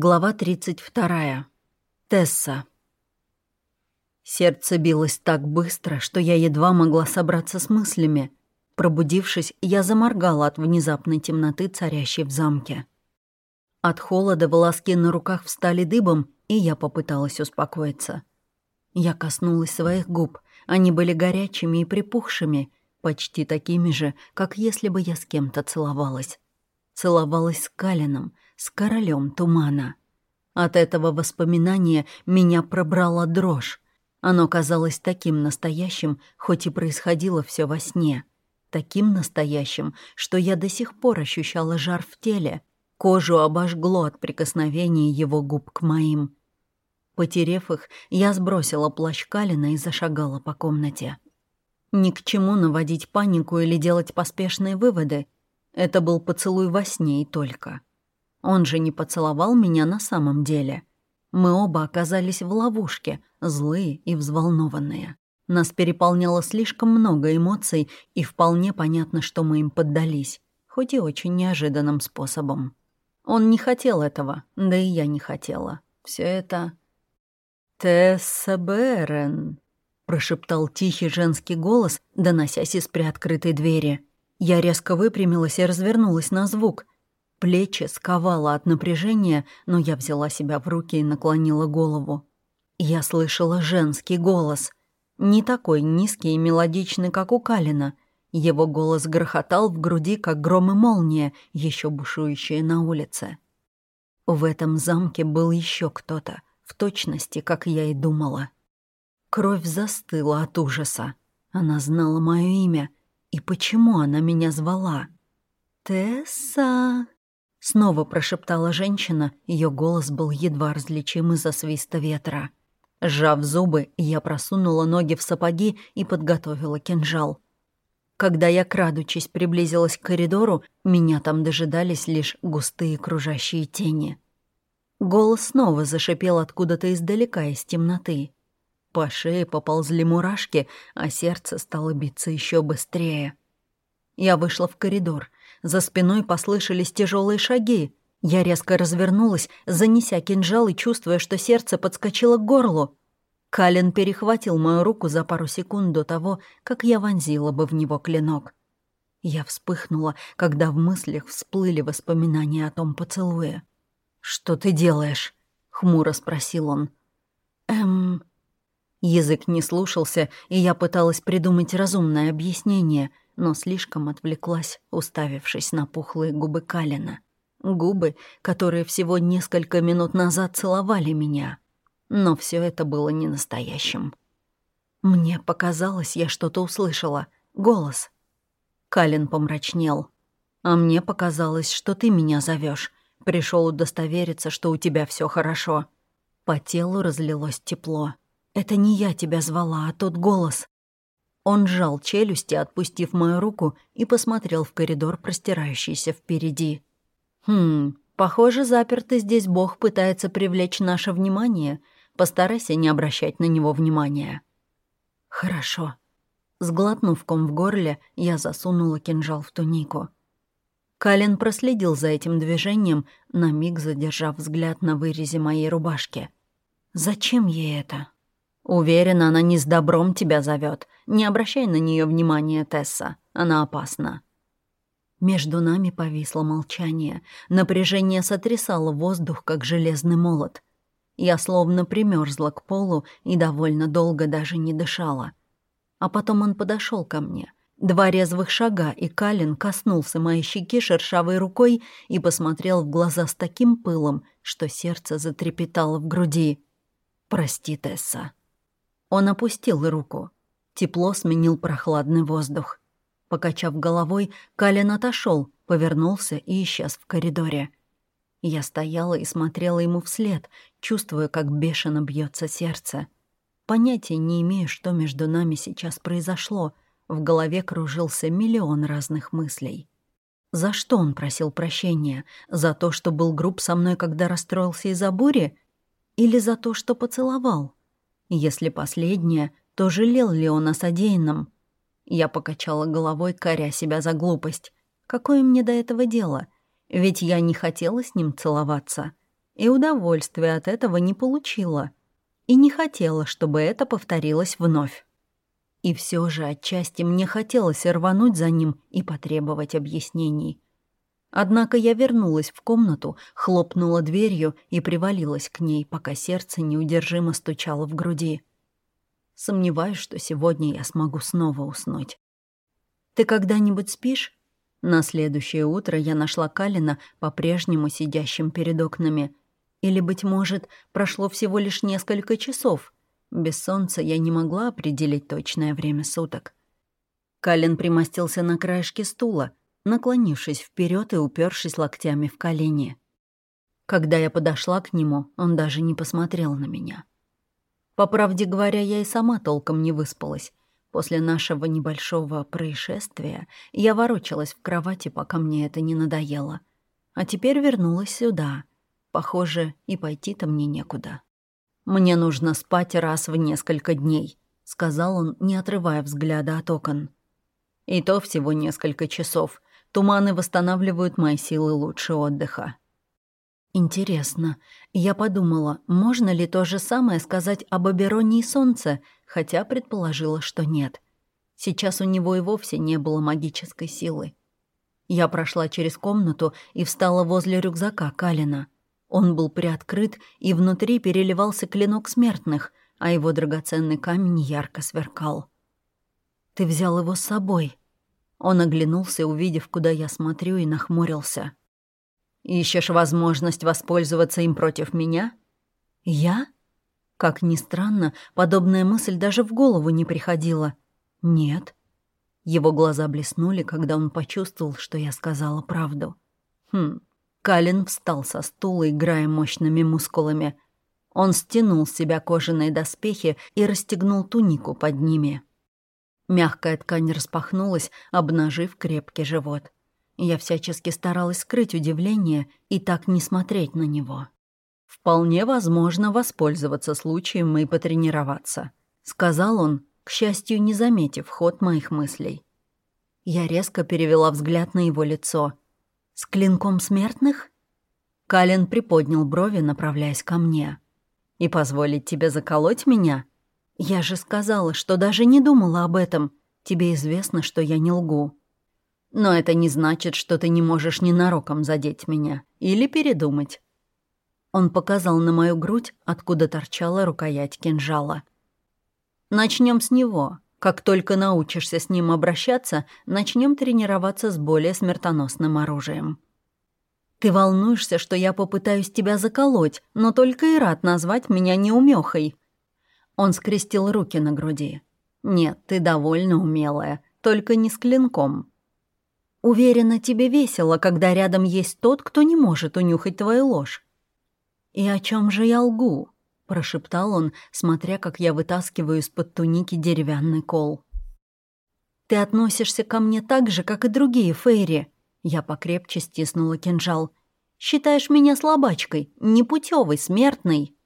Глава 32. Тесса. Сердце билось так быстро, что я едва могла собраться с мыслями. Пробудившись, я заморгала от внезапной темноты, царящей в замке. От холода волоски на руках встали дыбом, и я попыталась успокоиться. Я коснулась своих губ. Они были горячими и припухшими, почти такими же, как если бы я с кем-то целовалась. Целовалась с Калином — с королем тумана. От этого воспоминания меня пробрала дрожь. Оно казалось таким настоящим, хоть и происходило все во сне. Таким настоящим, что я до сих пор ощущала жар в теле. Кожу обожгло от прикосновения его губ к моим. Потерев их, я сбросила плащ Калина и зашагала по комнате. Ни к чему наводить панику или делать поспешные выводы. Это был поцелуй во сне и только. Он же не поцеловал меня на самом деле. Мы оба оказались в ловушке, злые и взволнованные. Нас переполняло слишком много эмоций, и вполне понятно, что мы им поддались, хоть и очень неожиданным способом. Он не хотел этого, да и я не хотела. Все это... «Тесса Берен», — прошептал тихий женский голос, доносясь из приоткрытой двери. Я резко выпрямилась и развернулась на звук — Плечи сковало от напряжения, но я взяла себя в руки и наклонила голову. Я слышала женский голос. Не такой низкий и мелодичный, как у Калина. Его голос грохотал в груди, как гром и молния, еще бушующие на улице. В этом замке был еще кто-то, в точности, как я и думала. Кровь застыла от ужаса. Она знала мое имя. И почему она меня звала? «Тесса!» Снова прошептала женщина, ее голос был едва различим из-за свиста ветра. Сжав зубы, я просунула ноги в сапоги и подготовила кинжал. Когда я, крадучись, приблизилась к коридору, меня там дожидались лишь густые кружащие тени. Голос снова зашипел откуда-то издалека, из темноты. По шее поползли мурашки, а сердце стало биться еще быстрее. Я вышла в коридор — за спиной послышались тяжелые шаги. Я резко развернулась, занеся кинжал и чувствуя, что сердце подскочило к горлу. Калин перехватил мою руку за пару секунд до того, как я вонзила бы в него клинок. Я вспыхнула, когда в мыслях всплыли воспоминания о том поцелуе. «Что ты делаешь?» — хмуро спросил он. «Эм...» Язык не слушался, и я пыталась придумать разумное объяснение — но слишком отвлеклась, уставившись на пухлые губы Калина. Губы, которые всего несколько минут назад целовали меня. Но все это было не настоящим. Мне показалось, я что-то услышала. Голос. Калин помрачнел. «А мне показалось, что ты меня зовешь. Пришел удостовериться, что у тебя все хорошо». По телу разлилось тепло. «Это не я тебя звала, а тот голос. Он сжал челюсти, отпустив мою руку, и посмотрел в коридор, простирающийся впереди. «Хм, похоже, запертый здесь бог пытается привлечь наше внимание. Постарайся не обращать на него внимания». «Хорошо». Сглотнув ком в горле, я засунула кинжал в тунику. Калин проследил за этим движением, на миг задержав взгляд на вырезе моей рубашки. «Зачем ей это?» Уверена, она не с добром тебя зовет. Не обращай на нее внимания, Тесса. Она опасна. Между нами повисло молчание. Напряжение сотрясало воздух, как железный молот. Я словно примерзла к полу и довольно долго даже не дышала. А потом он подошел ко мне. Два резвых шага, и Калин коснулся моей щеки шершавой рукой и посмотрел в глаза с таким пылом, что сердце затрепетало в груди. «Прости, Тесса». Он опустил руку. Тепло сменил прохладный воздух. Покачав головой, Калин отошел, повернулся и исчез в коридоре. Я стояла и смотрела ему вслед, чувствуя, как бешено бьется сердце. Понятия не имею, что между нами сейчас произошло. В голове кружился миллион разных мыслей. За что он просил прощения? За то, что был груб со мной, когда расстроился из-за бури? Или за то, что поцеловал? Если последнее, то жалел ли он о содеянном? Я покачала головой, коря себя за глупость. Какое мне до этого дело? Ведь я не хотела с ним целоваться. и удовольствия от этого не получила. И не хотела, чтобы это повторилось вновь. И все же отчасти мне хотелось рвануть за ним и потребовать объяснений. Однако я вернулась в комнату, хлопнула дверью и привалилась к ней, пока сердце неудержимо стучало в груди. Сомневаюсь, что сегодня я смогу снова уснуть. «Ты когда-нибудь спишь?» На следующее утро я нашла Калина по-прежнему сидящим перед окнами. Или, быть может, прошло всего лишь несколько часов. Без солнца я не могла определить точное время суток. Калин примостился на краешке стула, наклонившись вперед и упершись локтями в колени. Когда я подошла к нему, он даже не посмотрел на меня. По правде говоря, я и сама толком не выспалась. После нашего небольшого происшествия я ворочалась в кровати, пока мне это не надоело. А теперь вернулась сюда. Похоже, и пойти-то мне некуда. «Мне нужно спать раз в несколько дней», — сказал он, не отрывая взгляда от окон. «И то всего несколько часов. Туманы восстанавливают мои силы лучше отдыха». Интересно, я подумала, можно ли то же самое сказать об Абероне и Солнце, хотя предположила, что нет. Сейчас у него и вовсе не было магической силы. Я прошла через комнату и встала возле рюкзака Калина. Он был приоткрыт, и внутри переливался клинок смертных, а его драгоценный камень ярко сверкал. «Ты взял его с собой?» Он оглянулся, увидев, куда я смотрю, и нахмурился. Ищешь возможность воспользоваться им против меня? Я? Как ни странно, подобная мысль даже в голову не приходила. Нет. Его глаза блеснули, когда он почувствовал, что я сказала правду. Хм. Калин встал со стула, играя мощными мускулами. Он стянул с себя кожаные доспехи и расстегнул тунику под ними. Мягкая ткань распахнулась, обнажив крепкий живот. Я всячески старалась скрыть удивление и так не смотреть на него. «Вполне возможно воспользоваться случаем и потренироваться», — сказал он, к счастью, не заметив ход моих мыслей. Я резко перевела взгляд на его лицо. «С клинком смертных?» Калин приподнял брови, направляясь ко мне. «И позволить тебе заколоть меня?» «Я же сказала, что даже не думала об этом. Тебе известно, что я не лгу». Но это не значит, что ты не можешь ненароком задеть меня или передумать». Он показал на мою грудь, откуда торчала рукоять кинжала. Начнем с него. Как только научишься с ним обращаться, начнем тренироваться с более смертоносным оружием. Ты волнуешься, что я попытаюсь тебя заколоть, но только и рад назвать меня неумехой. Он скрестил руки на груди. Нет, ты довольно умелая, только не с клинком. Уверена, тебе весело, когда рядом есть тот, кто не может унюхать твою ложь. «И о чем же я лгу?» — прошептал он, смотря, как я вытаскиваю из-под туники деревянный кол. «Ты относишься ко мне так же, как и другие Фейри». Я покрепче стиснула кинжал. «Считаешь меня слабачкой, непутевой, смертной?»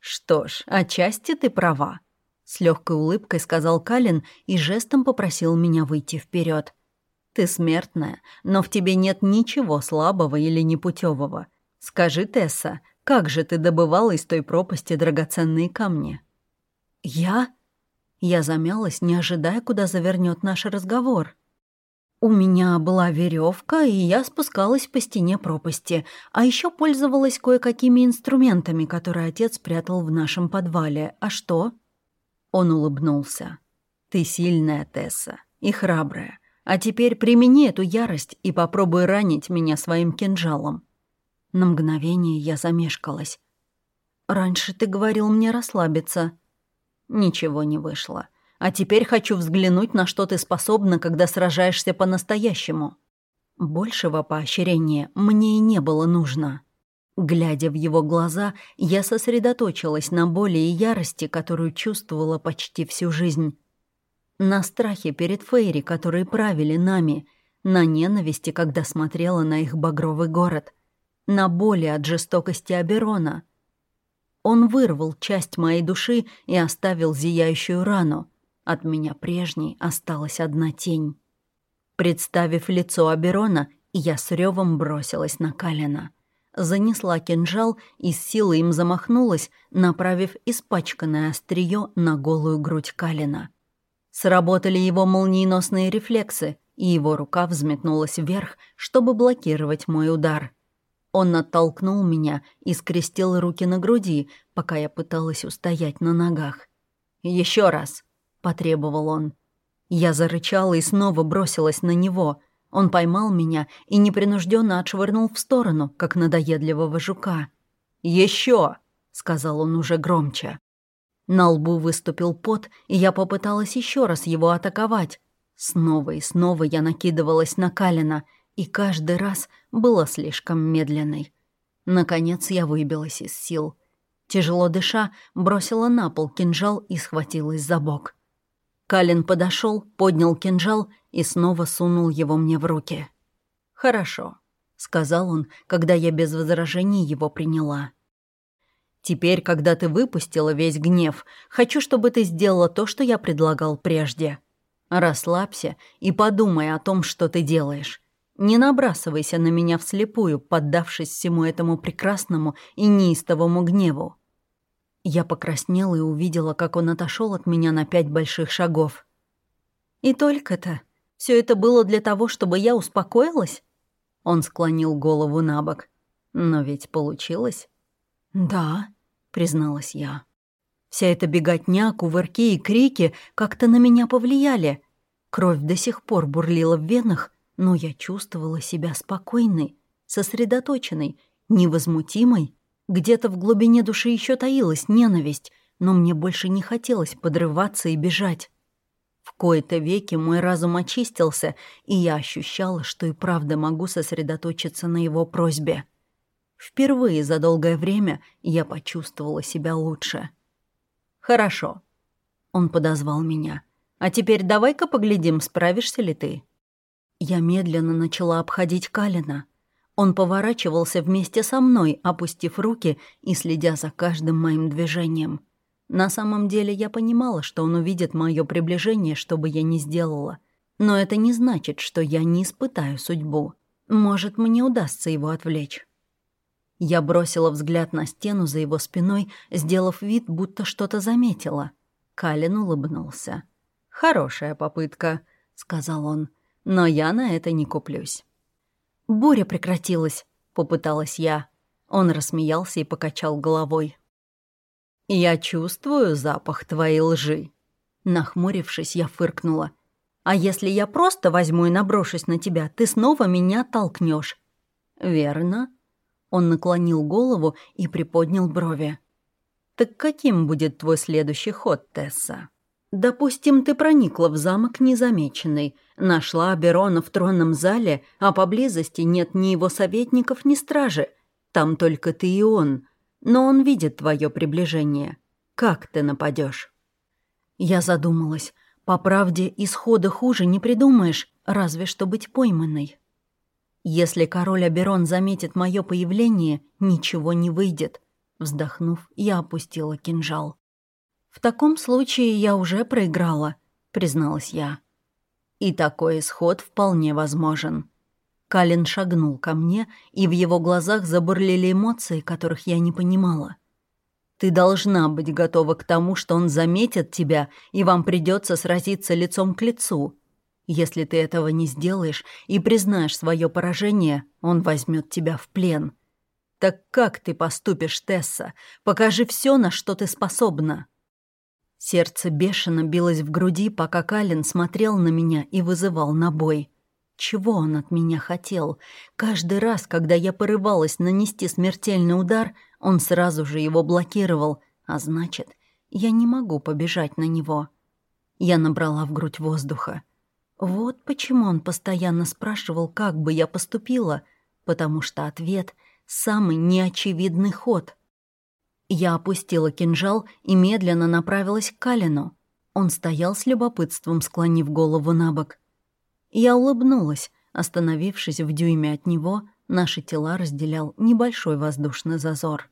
«Что ж, отчасти ты права», — с легкой улыбкой сказал Калин и жестом попросил меня выйти вперед. Ты смертная, но в тебе нет ничего слабого или непутевого. Скажи, Тесса, как же ты добывала из той пропасти драгоценные камни?» «Я?» Я замялась, не ожидая, куда завернет наш разговор. У меня была веревка, и я спускалась по стене пропасти, а еще пользовалась кое-какими инструментами, которые отец спрятал в нашем подвале. А что? Он улыбнулся. «Ты сильная, Тесса, и храбрая. А теперь примени эту ярость и попробуй ранить меня своим кинжалом». На мгновение я замешкалась. «Раньше ты говорил мне расслабиться». «Ничего не вышло. А теперь хочу взглянуть, на что ты способна, когда сражаешься по-настоящему». Большего поощрения мне и не было нужно. Глядя в его глаза, я сосредоточилась на боли и ярости, которую чувствовала почти всю жизнь. На страхе перед Фейри, которые правили нами, на ненависти, когда смотрела на их багровый город, на боли от жестокости Аберона. Он вырвал часть моей души и оставил зияющую рану. От меня прежней осталась одна тень. Представив лицо Аберона, я с ревом бросилась на Калина. занесла кинжал и с силой им замахнулась, направив испачканное острие на голую грудь Калина. Сработали его молниеносные рефлексы, и его рука взметнулась вверх, чтобы блокировать мой удар. Он оттолкнул меня и скрестил руки на груди, пока я пыталась устоять на ногах. Еще раз!» — потребовал он. Я зарычала и снова бросилась на него. Он поймал меня и непринужденно отшвырнул в сторону, как надоедливого жука. Еще! сказал он уже громче. На лбу выступил пот, и я попыталась еще раз его атаковать. Снова и снова я накидывалась на Калина, и каждый раз была слишком медленной. Наконец я выбилась из сил. Тяжело дыша, бросила на пол кинжал и схватилась за бок. Калин подошел, поднял кинжал и снова сунул его мне в руки. «Хорошо», — сказал он, когда я без возражений его приняла. «Теперь, когда ты выпустила весь гнев, хочу, чтобы ты сделала то, что я предлагал прежде. Расслабься и подумай о том, что ты делаешь. Не набрасывайся на меня вслепую, поддавшись всему этому прекрасному и неистовому гневу. Я покраснела и увидела, как он отошел от меня на пять больших шагов. «И только-то? Все это было для того, чтобы я успокоилась?» Он склонил голову на бок. «Но ведь получилось?» «Да», — призналась я. Вся эта беготня, кувырки и крики как-то на меня повлияли. Кровь до сих пор бурлила в венах, но я чувствовала себя спокойной, сосредоточенной, невозмутимой где-то в глубине души еще таилась ненависть, но мне больше не хотелось подрываться и бежать. В кои-то веки мой разум очистился, и я ощущала, что и правда могу сосредоточиться на его просьбе. Впервые за долгое время я почувствовала себя лучше. «Хорошо», — он подозвал меня. «А теперь давай-ка поглядим, справишься ли ты». Я медленно начала обходить Калина. Он поворачивался вместе со мной, опустив руки и следя за каждым моим движением. На самом деле я понимала, что он увидит мое приближение, что бы я ни сделала. Но это не значит, что я не испытаю судьбу. Может, мне удастся его отвлечь. Я бросила взгляд на стену за его спиной, сделав вид, будто что-то заметила. Калин улыбнулся. «Хорошая попытка», — сказал он, — «но я на это не куплюсь». «Буря прекратилась», — попыталась я. Он рассмеялся и покачал головой. «Я чувствую запах твоей лжи». Нахмурившись, я фыркнула. «А если я просто возьму и наброшусь на тебя, ты снова меня толкнешь. «Верно». Он наклонил голову и приподнял брови. «Так каким будет твой следующий ход, Тесса?» «Допустим, ты проникла в замок незамеченной, нашла Берона в тронном зале, а поблизости нет ни его советников, ни стражи. Там только ты и он. Но он видит твое приближение. Как ты нападешь? Я задумалась. По правде, исхода хуже не придумаешь, разве что быть пойманной. Если король Аберон заметит мое появление, ничего не выйдет. Вздохнув, я опустила кинжал. «В таком случае я уже проиграла», — призналась я. «И такой исход вполне возможен». Калин шагнул ко мне, и в его глазах забурлили эмоции, которых я не понимала. «Ты должна быть готова к тому, что он заметит тебя, и вам придется сразиться лицом к лицу. Если ты этого не сделаешь и признаешь свое поражение, он возьмет тебя в плен. Так как ты поступишь, Тесса? Покажи все, на что ты способна». Сердце бешено билось в груди, пока Калин смотрел на меня и вызывал на бой. Чего он от меня хотел? Каждый раз, когда я порывалась нанести смертельный удар, он сразу же его блокировал, а значит, я не могу побежать на него. Я набрала в грудь воздуха. Вот почему он постоянно спрашивал, как бы я поступила, потому что ответ — самый неочевидный ход — я опустила кинжал и медленно направилась к Калину. Он стоял с любопытством, склонив голову на бок. Я улыбнулась, остановившись в дюйме от него, наши тела разделял небольшой воздушный зазор.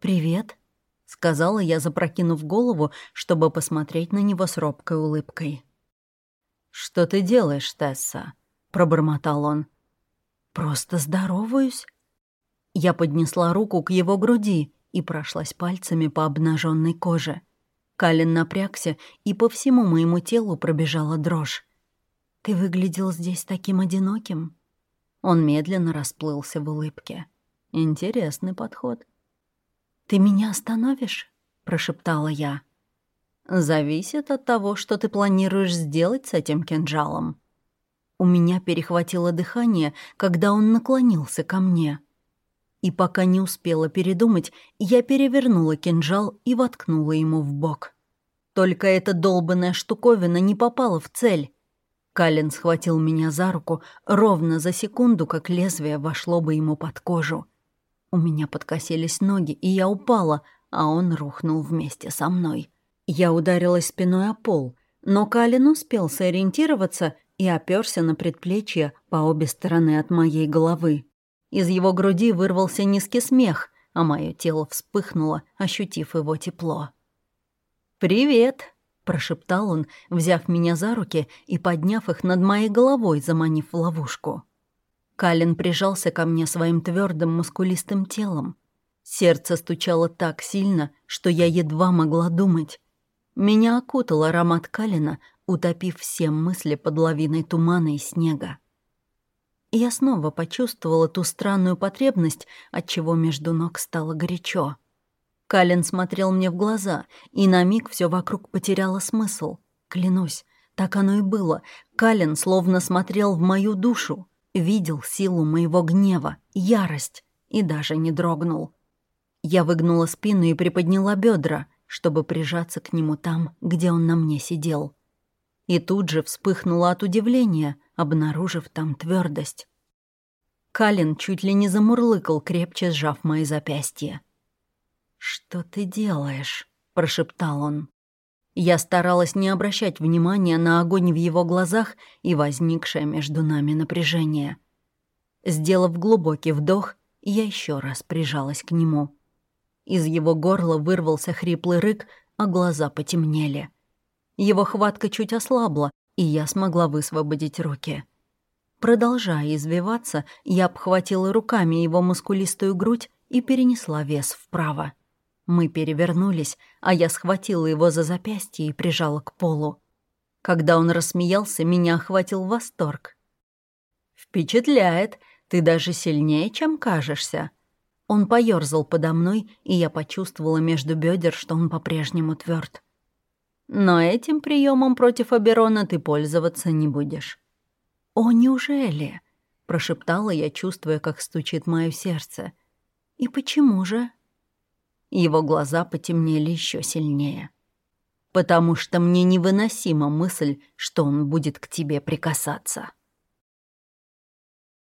«Привет», — сказала я, запрокинув голову, чтобы посмотреть на него с робкой улыбкой. «Что ты делаешь, Тесса?» — пробормотал он. «Просто здороваюсь». Я поднесла руку к его груди и прошлась пальцами по обнаженной коже. Калин напрягся, и по всему моему телу пробежала дрожь. «Ты выглядел здесь таким одиноким?» Он медленно расплылся в улыбке. «Интересный подход». «Ты меня остановишь?» — прошептала я. «Зависит от того, что ты планируешь сделать с этим кинжалом». У меня перехватило дыхание, когда он наклонился ко мне. И пока не успела передумать, я перевернула кинжал и воткнула ему в бок. Только эта долбанная штуковина не попала в цель. Калин схватил меня за руку ровно за секунду, как лезвие вошло бы ему под кожу. У меня подкосились ноги, и я упала, а он рухнул вместе со мной. Я ударилась спиной о пол, но Калин успел сориентироваться и оперся на предплечье по обе стороны от моей головы. Из его груди вырвался низкий смех, а мое тело вспыхнуло, ощутив его тепло. «Привет!» — прошептал он, взяв меня за руки и подняв их над моей головой, заманив в ловушку. Калин прижался ко мне своим твердым мускулистым телом. Сердце стучало так сильно, что я едва могла думать. Меня окутал аромат Калина, утопив все мысли под лавиной тумана и снега я снова почувствовала ту странную потребность, от чего между ног стало горячо. Калин смотрел мне в глаза, и на миг все вокруг потеряло смысл. Клянусь, так оно и было. Калин словно смотрел в мою душу, видел силу моего гнева, ярость и даже не дрогнул. Я выгнула спину и приподняла бедра, чтобы прижаться к нему там, где он на мне сидел. И тут же вспыхнула от удивления, обнаружив там твердость. Калин чуть ли не замурлыкал, крепче сжав мои запястья. «Что ты делаешь?» — прошептал он. Я старалась не обращать внимания на огонь в его глазах и возникшее между нами напряжение. Сделав глубокий вдох, я еще раз прижалась к нему. Из его горла вырвался хриплый рык, а глаза потемнели. Его хватка чуть ослабла, и я смогла высвободить руки. Продолжая извиваться, я обхватила руками его мускулистую грудь и перенесла вес вправо. Мы перевернулись, а я схватила его за запястье и прижала к полу. Когда он рассмеялся, меня охватил восторг. «Впечатляет! Ты даже сильнее, чем кажешься!» Он поёрзал подо мной, и я почувствовала между бедер, что он по-прежнему тверд. Но этим приемом против Аберона ты пользоваться не будешь». «О, неужели?» — прошептала я, чувствуя, как стучит мое сердце. «И почему же?» Его глаза потемнели еще сильнее. «Потому что мне невыносима мысль, что он будет к тебе прикасаться».